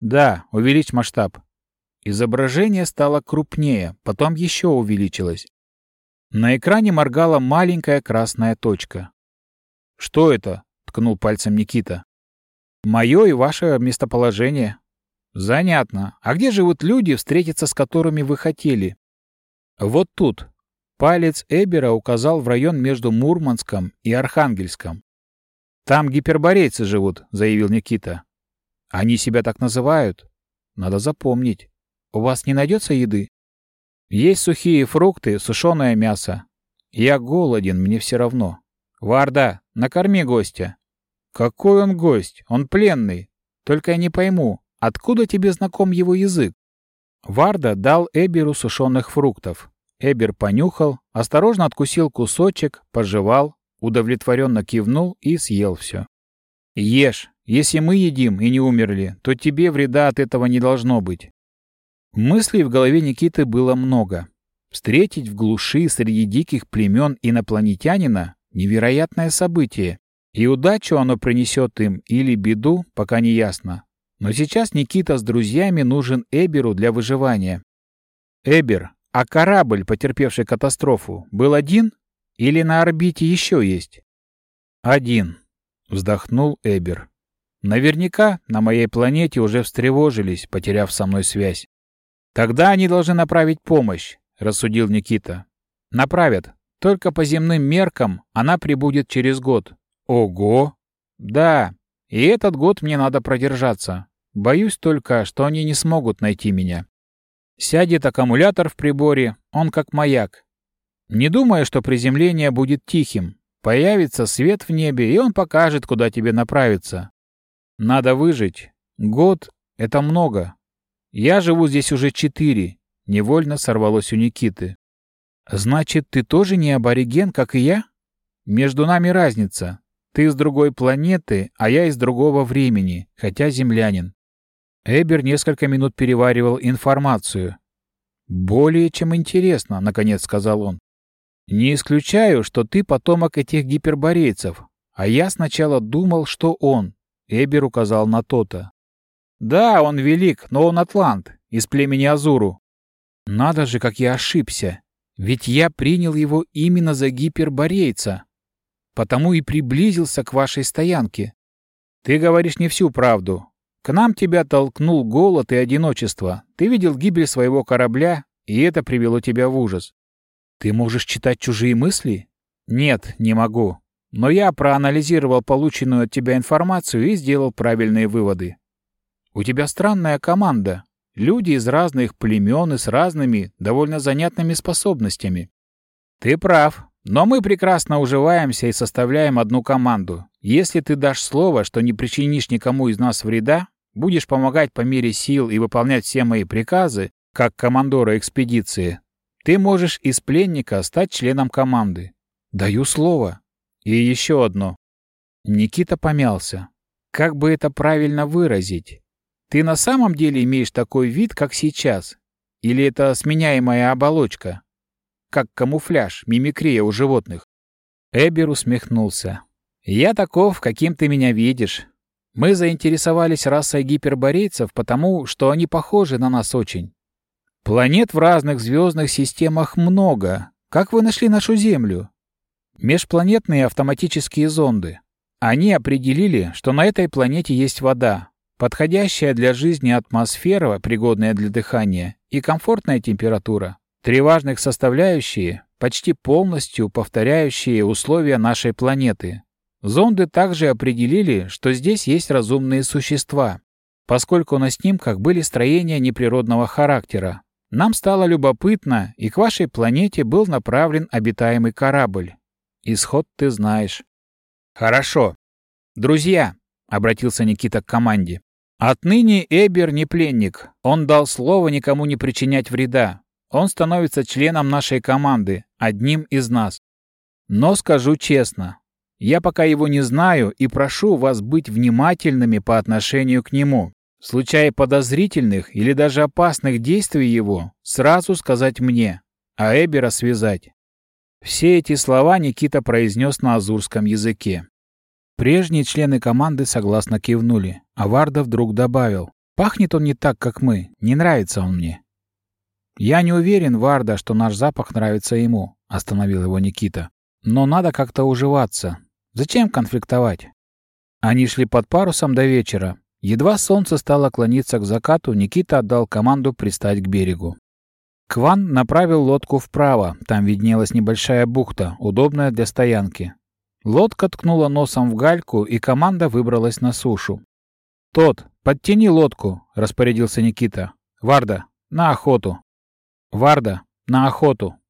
«Да, увеличь масштаб». Изображение стало крупнее, потом еще увеличилось. На экране моргала маленькая красная точка. «Что это?» — ткнул пальцем Никита. «Мое и ваше местоположение». «Занятно. А где живут люди, встретиться с которыми вы хотели?» «Вот тут». Палец Эбера указал в район между Мурманском и Архангельском. «Там гиперборейцы живут», — заявил Никита. «Они себя так называют? Надо запомнить. У вас не найдется еды?» «Есть сухие фрукты, сушеное мясо. Я голоден, мне все равно. Варда, накорми гостя». «Какой он гость? Он пленный. Только я не пойму, откуда тебе знаком его язык?» Варда дал Эберу сушеных фруктов. Эбер понюхал, осторожно откусил кусочек, пожевал, Удовлетворенно кивнул и съел все. «Ешь. Если мы едим и не умерли, то тебе вреда от этого не должно быть». Мыслей в голове Никиты было много. Встретить в глуши среди диких племен инопланетянина — невероятное событие. И удачу оно принесет им или беду, пока не ясно. Но сейчас Никита с друзьями нужен Эберу для выживания. «Эбер, а корабль, потерпевший катастрофу, был один?» Или на орбите еще есть? Один, вздохнул Эбер. Наверняка на моей планете уже встревожились, потеряв со мной связь. Тогда они должны направить помощь, рассудил Никита. Направят. Только по земным меркам она прибудет через год. Ого! Да, и этот год мне надо продержаться. Боюсь только, что они не смогут найти меня. Сядет аккумулятор в приборе, он как маяк, не думая, что приземление будет тихим. Появится свет в небе, и он покажет, куда тебе направиться. Надо выжить. Год — это много. Я живу здесь уже четыре. Невольно сорвалось у Никиты. Значит, ты тоже не абориген, как и я? Между нами разница. Ты с другой планеты, а я из другого времени, хотя землянин. Эбер несколько минут переваривал информацию. «Более чем интересно», — наконец сказал он. Не исключаю, что ты потомок этих гиперборейцев, а я сначала думал, что он. Эбер указал на то-то. Да, он велик, но он атлант, из племени Азуру. Надо же, как я ошибся. Ведь я принял его именно за гиперборейца. Потому и приблизился к вашей стоянке. Ты говоришь не всю правду. К нам тебя толкнул голод и одиночество. Ты видел гибель своего корабля, и это привело тебя в ужас. Ты можешь читать чужие мысли? Нет, не могу. Но я проанализировал полученную от тебя информацию и сделал правильные выводы. У тебя странная команда. Люди из разных племен и с разными, довольно занятными способностями. Ты прав, но мы прекрасно уживаемся и составляем одну команду. Если ты дашь слово, что не причинишь никому из нас вреда, будешь помогать по мере сил и выполнять все мои приказы, как командора экспедиции, ты можешь из пленника стать членом команды. Даю слово. И еще одно. Никита помялся. Как бы это правильно выразить? Ты на самом деле имеешь такой вид, как сейчас? Или это сменяемая оболочка? Как камуфляж, мимикрия у животных? Эбер усмехнулся. «Я таков, каким ты меня видишь. Мы заинтересовались расой гиперборейцев, потому что они похожи на нас очень. Планет в разных звездных системах много. Как вы нашли нашу Землю? Межпланетные автоматические зонды. Они определили, что на этой планете есть вода, подходящая для жизни атмосфера, пригодная для дыхания, и комфортная температура. Три важных составляющие, почти полностью повторяющие условия нашей планеты. Зонды также определили, что здесь есть разумные существа, поскольку на снимках были строения неприродного характера. Нам стало любопытно, и к вашей планете был направлен обитаемый корабль. Исход ты знаешь. Хорошо. Друзья, — обратился Никита к команде, — отныне Эбер не пленник. Он дал слово никому не причинять вреда. Он становится членом нашей команды, одним из нас. Но скажу честно, я пока его не знаю и прошу вас быть внимательными по отношению к нему. В случае подозрительных или даже опасных действий его сразу сказать мне, а Эбера связать. Все эти слова Никита произнес на азурском языке. Прежние члены команды согласно кивнули, а Варда вдруг добавил. «Пахнет он не так, как мы. Не нравится он мне». «Я не уверен, Варда, что наш запах нравится ему», — остановил его Никита. «Но надо как-то уживаться. Зачем конфликтовать? Они шли под парусом до вечера. Едва солнце стало клониться к закату, Никита отдал команду пристать к берегу. Кван направил лодку вправо, там виднелась небольшая бухта, удобная для стоянки. Лодка ткнула носом в гальку, и команда выбралась на сушу. «Тот, подтяни лодку», — распорядился Никита. «Варда, на охоту». «Варда, на охоту»,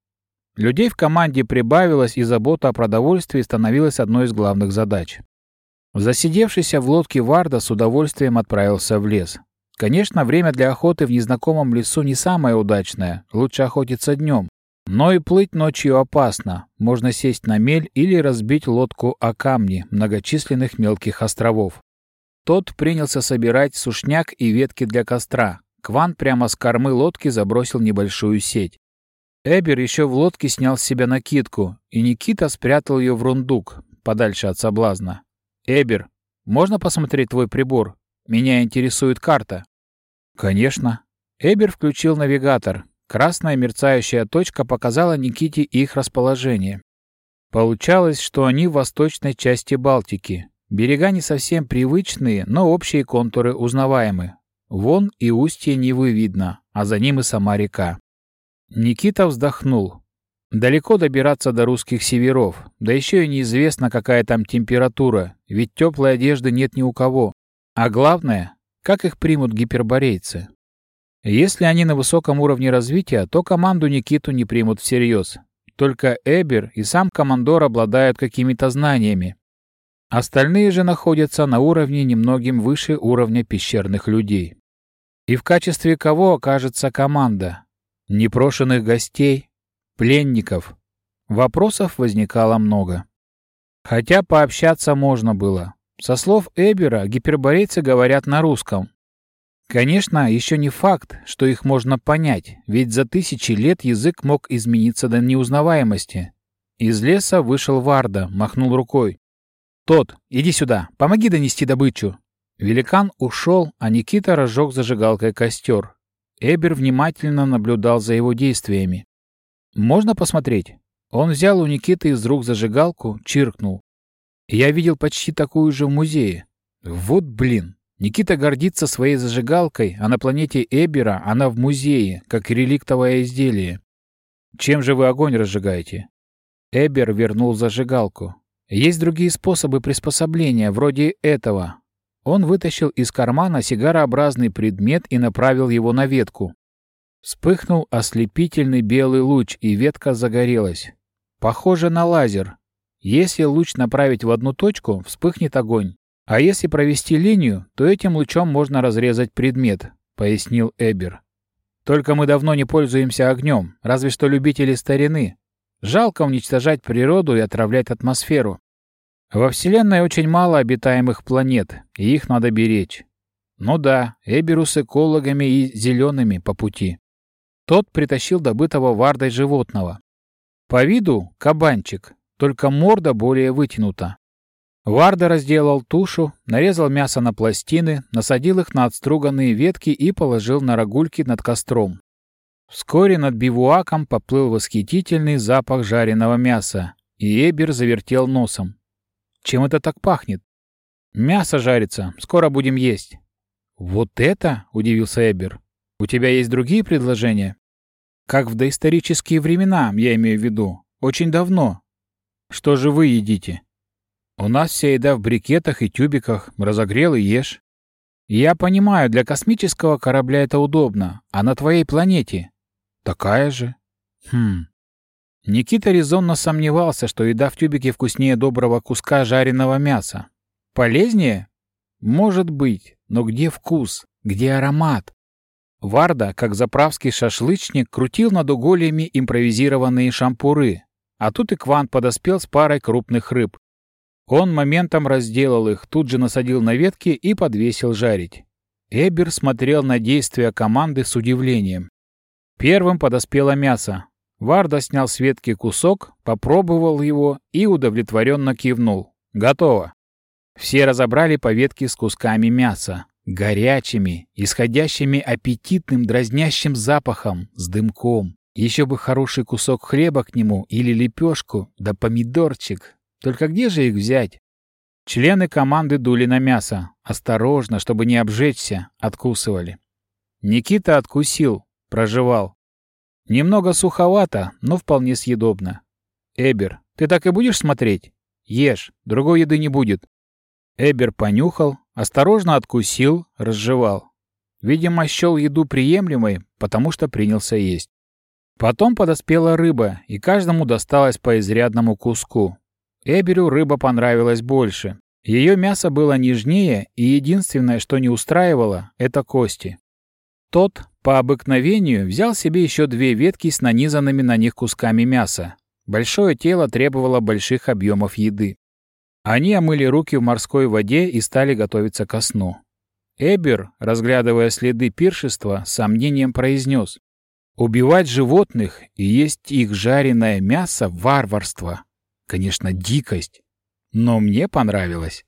Людей в команде прибавилось, и забота о продовольствии становилась одной из главных задач. Засидевшийся в лодке Варда с удовольствием отправился в лес. Конечно, время для охоты в незнакомом лесу не самое удачное, лучше охотиться днем. Но и плыть ночью опасно, можно сесть на мель или разбить лодку о камни многочисленных мелких островов. Тот принялся собирать сушняк и ветки для костра. Кван прямо с кормы лодки забросил небольшую сеть. Эбер еще в лодке снял с себя накидку, и Никита спрятал ее в рундук, подальше от соблазна. «Эбер, можно посмотреть твой прибор? Меня интересует карта». «Конечно». Эбер включил навигатор. Красная мерцающая точка показала Никите их расположение. Получалось, что они в восточной части Балтики. Берега не совсем привычные, но общие контуры узнаваемы. Вон и устье Невы видно, а за ним и сама река. Никита вздохнул. Далеко добираться до русских северов, да еще и неизвестно, какая там температура, ведь теплой одежды нет ни у кого. А главное, как их примут гиперборейцы. Если они на высоком уровне развития, то команду Никиту не примут всерьез. Только Эбер и сам командор обладают какими-то знаниями. Остальные же находятся на уровне немногим выше уровня пещерных людей. И в качестве кого окажется команда? непрошенных гостей, пленников. Вопросов возникало много. Хотя пообщаться можно было. Со слов Эбера, гиперборейцы говорят на русском. Конечно, еще не факт, что их можно понять, ведь за тысячи лет язык мог измениться до неузнаваемости. Из леса вышел Варда, махнул рукой. «Тот, иди сюда, помоги донести добычу». Великан ушел, а Никита разжег зажигалкой костер. Эбер внимательно наблюдал за его действиями. «Можно посмотреть?» Он взял у Никиты из рук зажигалку, чиркнул. «Я видел почти такую же в музее. Вот блин!» Никита гордится своей зажигалкой, а на планете Эбера она в музее, как реликтовое изделие. Чем же вы огонь разжигаете? Эбер вернул зажигалку. Есть другие способы приспособления, вроде этого. Он вытащил из кармана сигарообразный предмет и направил его на ветку. Вспыхнул ослепительный белый луч, и ветка загорелась. Похоже на лазер. Если луч направить в одну точку, вспыхнет огонь. А если провести линию, то этим лучом можно разрезать предмет, пояснил Эбер. Только мы давно не пользуемся огнем, разве что любители старины. Жалко уничтожать природу и отравлять атмосферу. Во Вселенной очень мало обитаемых планет, и их надо беречь. Ну да, Эберу с экологами и зелеными по пути. Тот притащил добытого вардой животного. По виду кабанчик, только морда более вытянута. Варда разделал тушу, нарезал мясо на пластины, насадил их на отструганные ветки и положил на рогульки над костром. Вскоре над бивуаком поплыл восхитительный запах жареного мяса, и Эбер завертел носом. «Чем это так пахнет?» «Мясо жарится, скоро будем есть». «Вот это?» — удивился Эбер. «У тебя есть другие предложения?» «Как в доисторические времена, я имею в виду. Очень давно. Что же вы едите?» У нас вся еда в брикетах и тюбиках, разогрел и ешь. Я понимаю, для космического корабля это удобно, а на твоей планете? Такая же. Хм. Никита резонно сомневался, что еда в тюбике вкуснее доброго куска жареного мяса. Полезнее? Может быть, но где вкус? Где аромат? Варда, как заправский шашлычник, крутил над угольями импровизированные шампуры, а тут и Квант подоспел с парой крупных рыб. Он моментом разделал их, тут же насадил на ветки и подвесил жарить. Эбер смотрел на действия команды с удивлением. Первым подоспело мясо. Варда снял с ветки кусок, попробовал его и удовлетворенно кивнул. Готово. Все разобрали по ветке с кусками мяса. Горячими, исходящими аппетитным дразнящим запахом, с дымком. Еще бы хороший кусок хлеба к нему или лепешку, да помидорчик, только где же их взять? Члены команды дули на мясо. Осторожно, чтобы не обжечься, откусывали. Никита откусил, прожевал. Немного суховато, но вполне съедобно. Эбер, ты так и будешь смотреть? Ешь, другой еды не будет. Эбер понюхал, осторожно откусил, разжевал. Видимо, счел еду приемлемой, потому что принялся есть. Потом подоспела рыба, и каждому досталось по изрядному куску. Эберю рыба понравилась больше. Ее мясо было нежнее, и единственное, что не устраивало, это кости. Тот, по обыкновению, взял себе еще две ветки с нанизанными на них кусками мяса. Большое тело требовало больших объемов еды. Они омыли руки в морской воде и стали готовиться ко сну. Эбер, разглядывая следы пиршества, с сомнением произнес. «Убивать животных и есть их жареное мясо — варварство. Конечно, дикость. Но мне понравилось.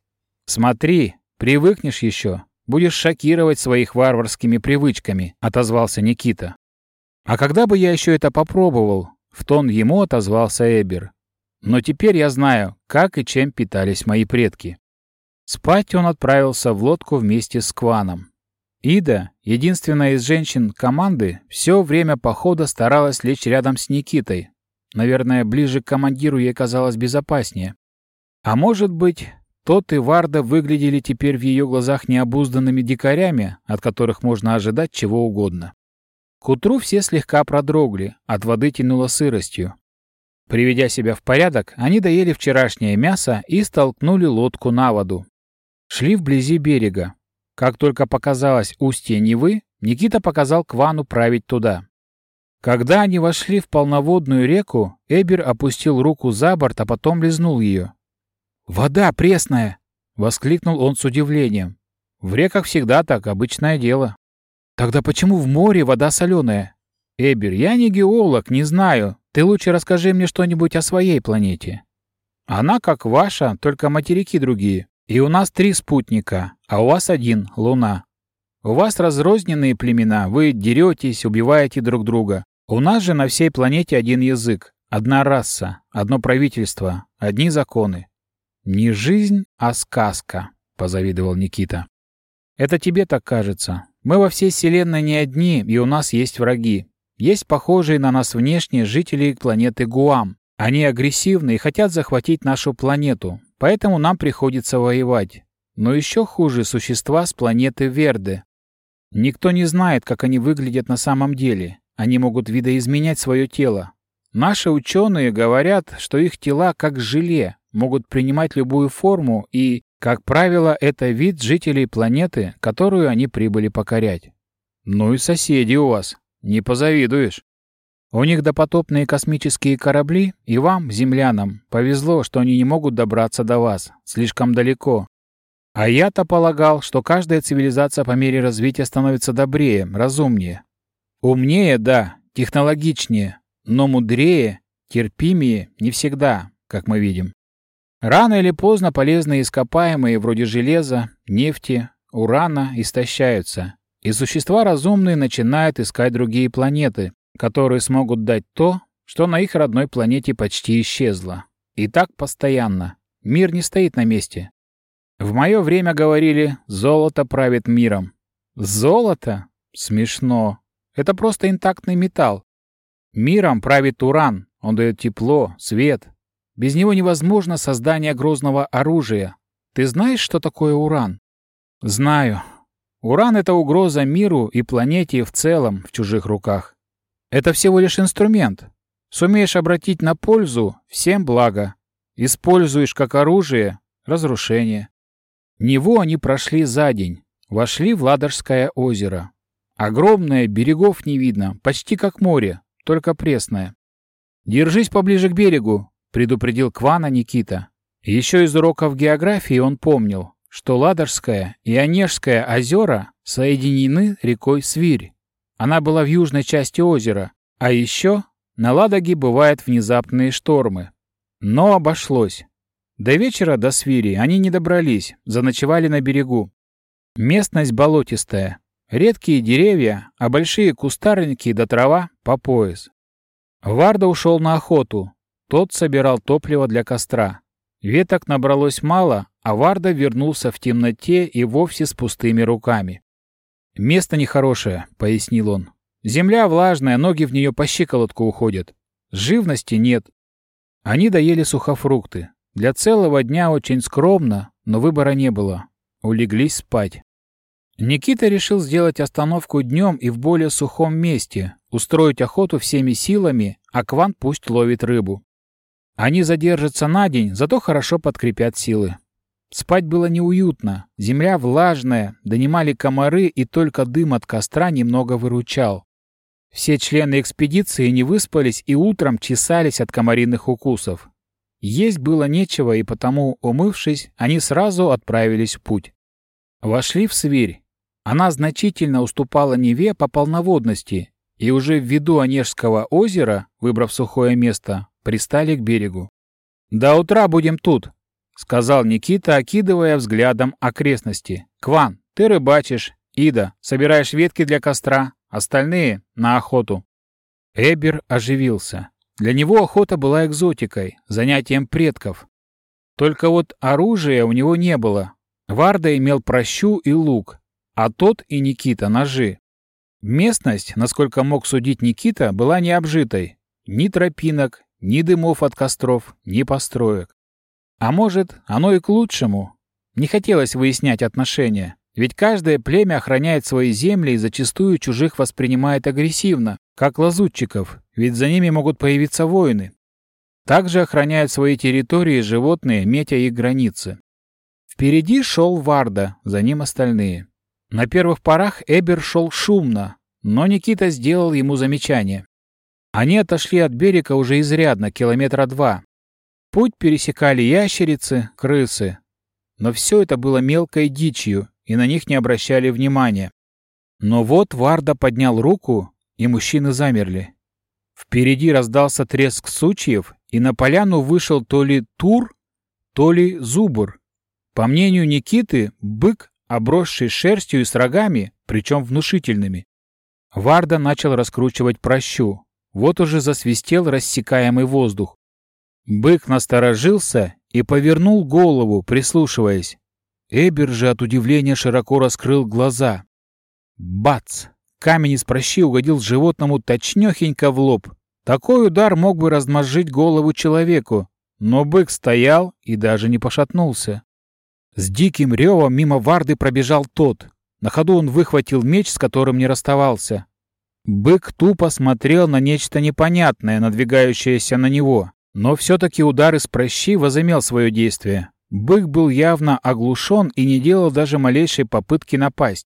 Смотри, привыкнешь еще. Будешь шокировать своих варварскими привычками, отозвался Никита. А когда бы я еще это попробовал? В тон ему отозвался Эбер. Но теперь я знаю, как и чем питались мои предки. Спать он отправился в лодку вместе с Кваном. Ида, единственная из женщин команды, все время похода старалась лечь рядом с Никитой, Наверное, ближе к командиру ей казалось безопаснее. А может быть, тот и Варда выглядели теперь в ее глазах необузданными дикарями, от которых можно ожидать чего угодно. К утру все слегка продрогли, от воды тянуло сыростью. Приведя себя в порядок, они доели вчерашнее мясо и столкнули лодку на воду. Шли вблизи берега. Как только показалось устье Невы, Никита показал Квану править туда. Когда они вошли в полноводную реку, Эбер опустил руку за борт, а потом лизнул ее. «Вода пресная!» — воскликнул он с удивлением. «В реках всегда так, обычное дело». «Тогда почему в море вода соленая?» «Эбер, я не геолог, не знаю. Ты лучше расскажи мне что-нибудь о своей планете». «Она как ваша, только материки другие. И у нас три спутника, а у вас один — Луна. У вас разрозненные племена, вы деретесь, убиваете друг друга. У нас же на всей планете один язык, одна раса, одно правительство, одни законы. Не жизнь, а сказка, позавидовал Никита. Это тебе так кажется. Мы во всей вселенной не одни, и у нас есть враги. Есть похожие на нас внешние жители планеты Гуам. Они агрессивны и хотят захватить нашу планету, поэтому нам приходится воевать. Но еще хуже существа с планеты Верде. Никто не знает, как они выглядят на самом деле. Они могут видоизменять свое тело. Наши ученые говорят, что их тела как желе, могут принимать любую форму и, как правило, это вид жителей планеты, которую они прибыли покорять. Ну и соседи у вас, не позавидуешь. У них допотопные космические корабли, и вам, землянам, повезло, что они не могут добраться до вас. Слишком далеко. А я-то полагал, что каждая цивилизация по мере развития становится добрее, разумнее. Умнее, да, технологичнее, но мудрее, терпимее не всегда, как мы видим. Рано или поздно полезные ископаемые вроде железа, нефти, урана истощаются, и существа разумные начинают искать другие планеты, которые смогут дать то, что на их родной планете почти исчезло. И так постоянно. Мир не стоит на месте. В мое время говорили «золото правит миром». Золото? Смешно. Это просто интактный металл. Миром правит уран. Он дает тепло, свет. Без него невозможно создание грозного оружия. Ты знаешь, что такое уран? Знаю. Уран — это угроза миру и планете в целом в чужих руках. Это всего лишь инструмент. Сумеешь обратить на пользу — всем благо. Используешь как оружие — разрушение. Него они прошли за день, вошли в Ладожское озеро. Огромное, берегов не видно, почти как море, только пресное. «Держись поближе к берегу», — предупредил Квана Никита. Еще из уроков географии он помнил, что Ладожское и Онежское озера соединены рекой Свирь. Она была в южной части озера, а еще на Ладоге бывают внезапные штормы. Но обошлось. До вечера, до свири, они не добрались, заночевали на берегу. Местность болотистая. Редкие деревья, а большие кустарники да трава по пояс. Варда ушел на охоту. Тот собирал топливо для костра. Веток набралось мало, а Варда вернулся в темноте и вовсе с пустыми руками. «Место нехорошее», — пояснил он. «Земля влажная, ноги в нее по щиколотку уходят. Живности нет». Они доели сухофрукты. Для целого дня очень скромно, но выбора не было. Улеглись спать. Никита решил сделать остановку днем и в более сухом месте, устроить охоту всеми силами, а Кван пусть ловит рыбу. Они задержатся на день, зато хорошо подкрепят силы. Спать было неуютно, земля влажная, донимали комары, и только дым от костра немного выручал. Все члены экспедиции не выспались и утром чесались от комариных укусов. Есть было нечего, и потому, умывшись, они сразу отправились в путь. Вошли в Свирь. Она значительно уступала Неве по полноводности, и уже в виду Онежского озера, выбрав сухое место, пристали к берегу. «До утра будем тут», — сказал Никита, окидывая взглядом окрестности. «Кван, ты рыбачишь. Ида, собираешь ветки для костра. Остальные — на охоту». Эбер оживился. Для него охота была экзотикой, занятием предков. Только вот оружия у него не было. Варда имел прощу и лук, а тот и Никита — ножи. Местность, насколько мог судить Никита, была необжитой. Ни тропинок, ни дымов от костров, ни построек. А может, оно и к лучшему. Не хотелось выяснять отношения. Ведь каждое племя охраняет свои земли и зачастую чужих воспринимает агрессивно, как лазутчиков, ведь за ними могут появиться воины. Также охраняют свои территории животные, метя их границы. Впереди шел Варда, за ним остальные. На первых порах Эбер шел шумно, но Никита сделал ему замечание. Они отошли от берега уже изрядно, километра два, Путь пересекали ящерицы, крысы. Но все это было мелкой дичью, и на них не обращали внимания. Но вот Варда поднял руку, и мужчины замерли. Впереди раздался треск сучьев, и на поляну вышел то ли Тур, то ли Зубр. По мнению Никиты, бык, обросший шерстью и с рогами, причем внушительными. Варда начал раскручивать прощу. Вот уже засвистел рассекаемый воздух. Бык насторожился и повернул голову, прислушиваясь. Эбер же от удивления широко раскрыл глаза. Бац! Камень из прощи угодил животному точнёхенько в лоб. Такой удар мог бы размозжить голову человеку, но бык стоял и даже не пошатнулся. С диким ревом мимо Варды пробежал тот. На ходу он выхватил меч, с которым не расставался. Бык тупо смотрел на нечто непонятное, надвигающееся на него. Но все-таки удар из прощи возымел свое действие. Бык был явно оглушен и не делал даже малейшей попытки напасть.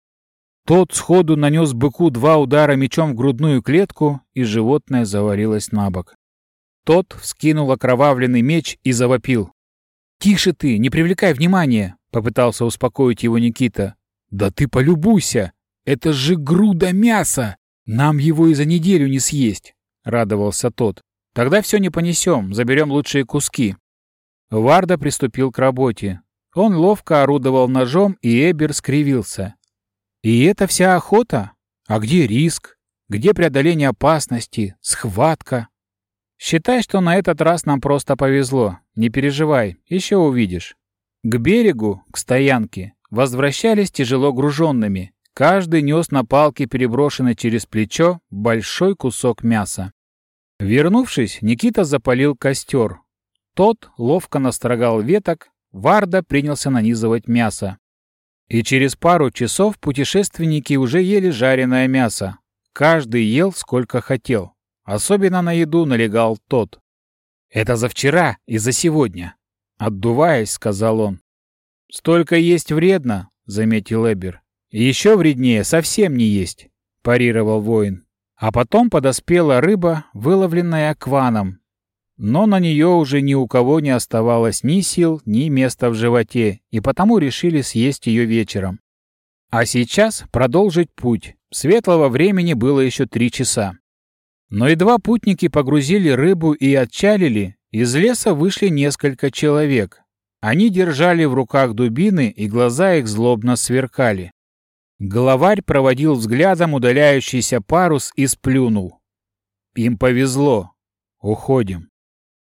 Тот сходу нанес быку два удара мечом в грудную клетку, и животное завалилось на бок. Тот вскинул окровавленный меч и завопил. «Тише ты, не привлекай внимания!» — попытался успокоить его Никита. «Да ты полюбуйся! Это же груда мяса! Нам его и за неделю не съесть!» — радовался тот. «Тогда все не понесем, заберем лучшие куски». Варда приступил к работе. Он ловко орудовал ножом, и Эбер скривился. «И это вся охота? А где риск? Где преодоление опасности? Схватка?» «Считай, что на этот раз нам просто повезло. Не переживай, еще увидишь». К берегу, к стоянке, возвращались тяжело груженными. Каждый нес на палке, переброшенной через плечо, большой кусок мяса. Вернувшись, Никита запалил костер. Тот ловко настрогал веток, Варда принялся нанизывать мясо. И через пару часов путешественники уже ели жареное мясо. Каждый ел сколько хотел. Особенно на еду налегал тот. «Это за вчера и за сегодня», — отдуваясь, сказал он. «Столько есть вредно», — заметил Эбер. «Еще вреднее совсем не есть», — парировал воин. А потом подоспела рыба, выловленная акваном. Но на нее уже ни у кого не оставалось ни сил, ни места в животе, и потому решили съесть ее вечером. А сейчас продолжить путь. Светлого времени было еще три часа. Но едва путники погрузили рыбу и отчалили, из леса вышли несколько человек. Они держали в руках дубины, и глаза их злобно сверкали. Головарь проводил взглядом удаляющийся парус и сплюнул. «Им повезло. Уходим».